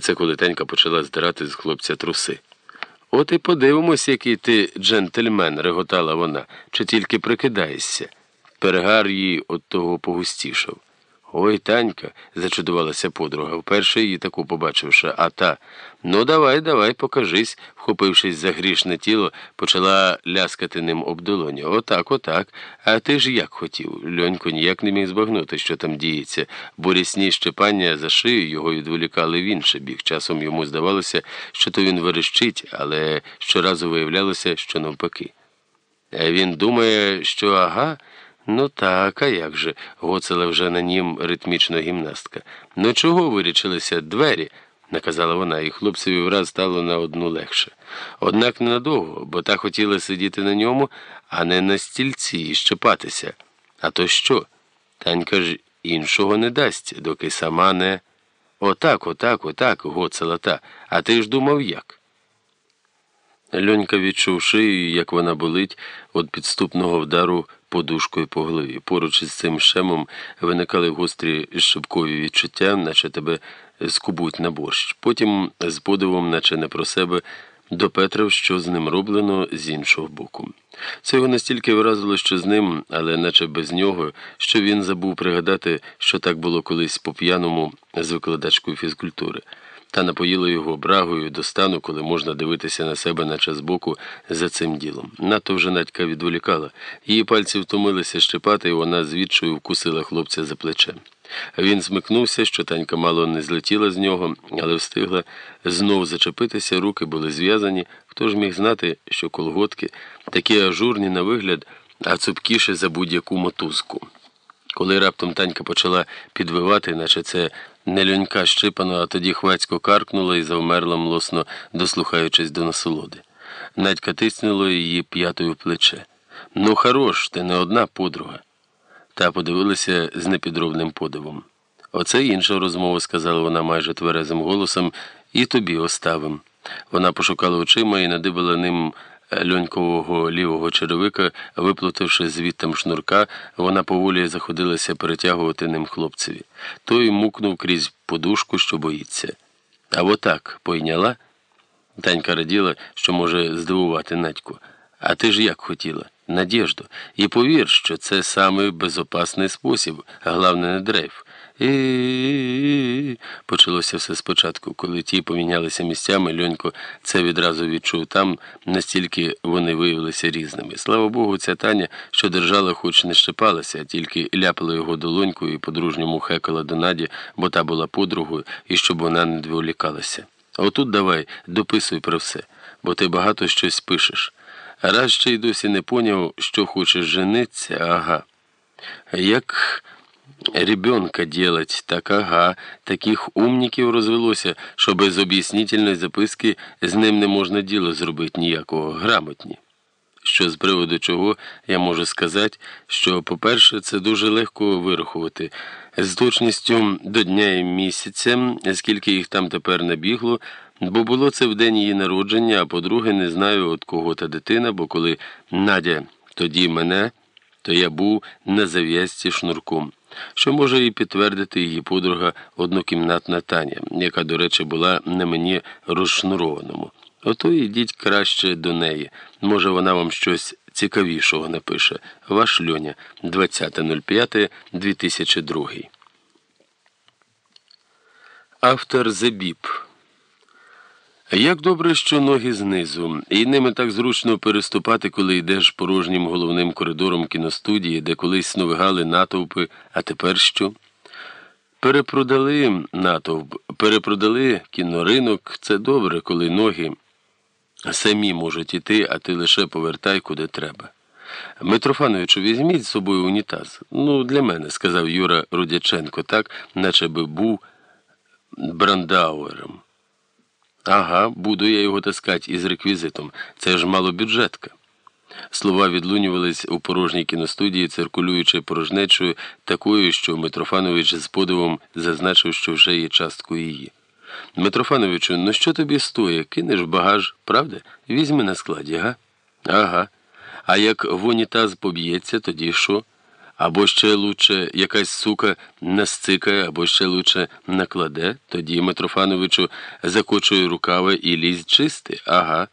Це коли Тенька почала здирати з хлопця труси. От і подивимось, який ти джентльмен, реготала вона, чи тільки прикидаєшся. Перегар її от того погустішав. Ой, Танька, зачудувалася подруга, вперше її таку побачивши, а та ну давай, давай, покажись, вхопившись за грішне тіло, почала ляскати ним об долоні. Отак, отак. А ти ж як хотів? Льонько ніяк не міг збагнути, що там діється. Борісні щепання за шию його відволікали в інший бік. Часом йому здавалося, що то він верещить, але щоразу виявлялося, що навпаки. Він думає, що ага. Ну так, а як же, гоцала вже на нім ритмічна гімнастка. Ну чого вирічилися двері? наказала вона, і хлопцеві враз стало на одну легше. Однак ненадовго, бо та хотіла сидіти на ньому, а не на стільці і щепатися. А то що? Танька ж іншого не дасть, доки сама не. Отак, отак, отак, гоцала та. А ти ж думав як? Льонька відчув шию, як вона болить від підступного вдару подушкою по голові. Поруч із цим шемом виникали гострі шибкові відчуття, наче тебе скубуть на борщ. Потім з подивом, наче не про себе, допетрив, що з ним роблено з іншого боку. Це його настільки вразило, що з ним, але наче без нього, що він забув пригадати, що так було колись по п'яному з викладачкою фізкультури та напоїла його брагою до стану, коли можна дивитися на себе, наче збоку, за цим ділом. Надто вже Надька відволікала. Її пальці втомилися щепати, і вона звідчою вкусила хлопця за плече. Він змикнувся, що танька мало не злетіла з нього, але встигла знов зачепитися, руки були зв'язані. Хто ж міг знати, що колготки такі ажурні на вигляд, а цупкіші за будь-яку мотузку. Коли раптом танька почала підвивати, наче це не льонька щипано, а тоді хвацько каркнула і завмерла млосно, дослухаючись до насолоди. Надька тиснула її п'ятою в плече. Ну, хорош, ти не одна подруга. Та подивилася з непідробним подивом. Оце інша розмова, сказала вона майже тверезим голосом, і тобі оставим. Вона пошукала очима і надибала ним льонькового лівого черевика, виплутавши звідтам шнурка, вона поволі заходилася перетягувати ним хлопцеві. Той мукнув крізь подушку, що боїться. А отак пойняла? Танька раділа, що може здивувати Надьку. А ти ж як хотіла? Надіжду. І повір, що це самий безопасний спосіб, головне не дрейф. І почалося все спочатку, коли ті помінялися місцями, льонько це відразу відчув там, настільки вони виявилися різними. Слава Богу, ця Таня, що держала, хоч не щепалася, а тільки ляпала його долонькою і по-дружньому хекала до Наді, бо та була подругою, і щоб вона не дволікалася. Отут давай, дописуй про все, бо ти багато щось пишеш. Раз ще й досі не поняв, що хочеш жениться, ага. Як ребенка делать, так ага, таких умників розвелося, що без об'яснительної записки з ним не можна діло зробити ніякого грамотні. Що з приводу чого я можу сказати, що, по-перше, це дуже легко вирахувати з точністю до дня і місяця, скільки їх там тепер набігло, бо було це в день її народження, а по-друге, не знаю от кого та дитина, бо коли Надя тоді мене, то я був на зав'язці шнурком що може і підтвердити її подруга однокімнатна Таня, яка, до речі, була на мені розшнурованому. Ото йдіть краще до неї. Може, вона вам щось цікавішого напише. Ваш Льоня, 20.05.2002. Автор Зебіп як добре, що ноги знизу, і ними так зручно переступати, коли йдеш порожнім головним коридором кіностудії, де колись сновигали натовпи, а тепер що? Перепродали натовп, перепродали кіноринок. Це добре, коли ноги самі можуть іти, а ти лише повертай куди треба. Митрофановичу, візьміть з собою унітаз. Ну, для мене, сказав Юра Рудяченко, так, наче би був брандауером. Ага, буду я його таскати із реквізитом. Це ж малобюджетка. Слова відлунювались у порожній кіностудії, циркулюючи порожнечою такою, що Митрофанович з подивом зазначив, що вже є часткою її. Митрофановичу, ну що тобі стоє? Кинеш багаж, правда? Візьми на складі, га? Ага. А як в унітаз поб'ється, тоді що? Або ще лучше якась сука насцикає, або ще лучше накладе, тоді Митрофановичу закочує рукави і лізь чисти. Ага.